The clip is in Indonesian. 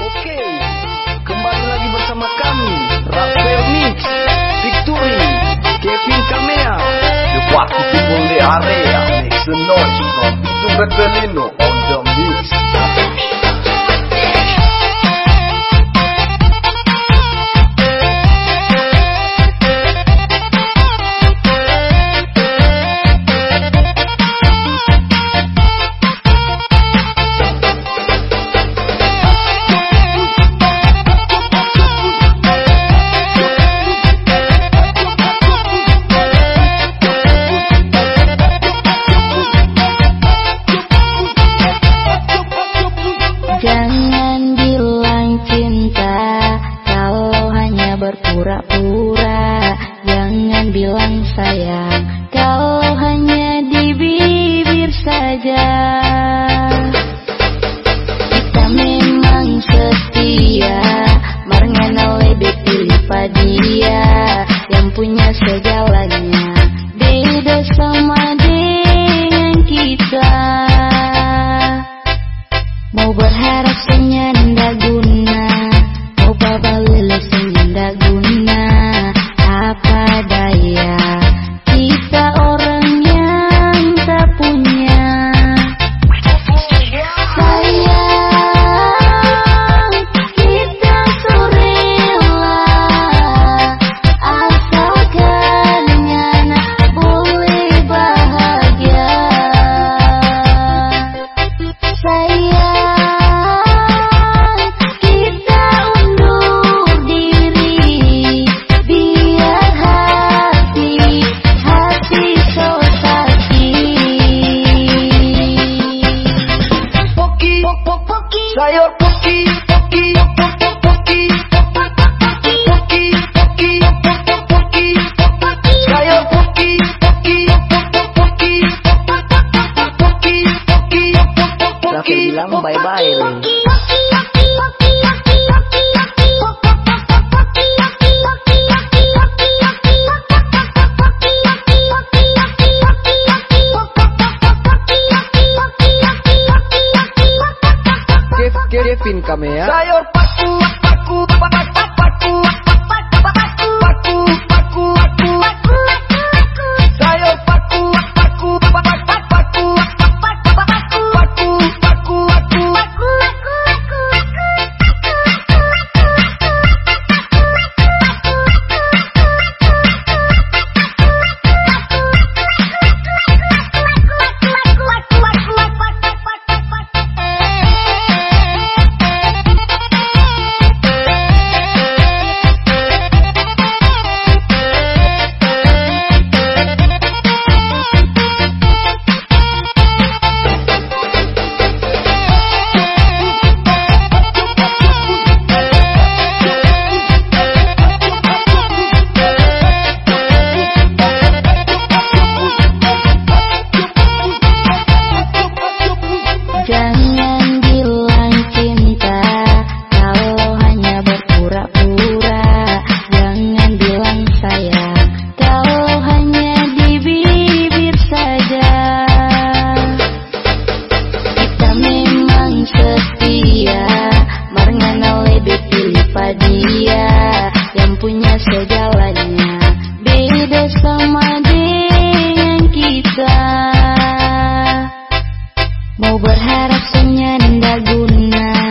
Oke, kembali lagi bersama kami Rafael Mix, Victory, Kevin Kamea The Waktu Kumpul di Area Makes the noise from Tugat Belino on cobain. Kevin Kamea. Ya. Sayur berharap senyanda guna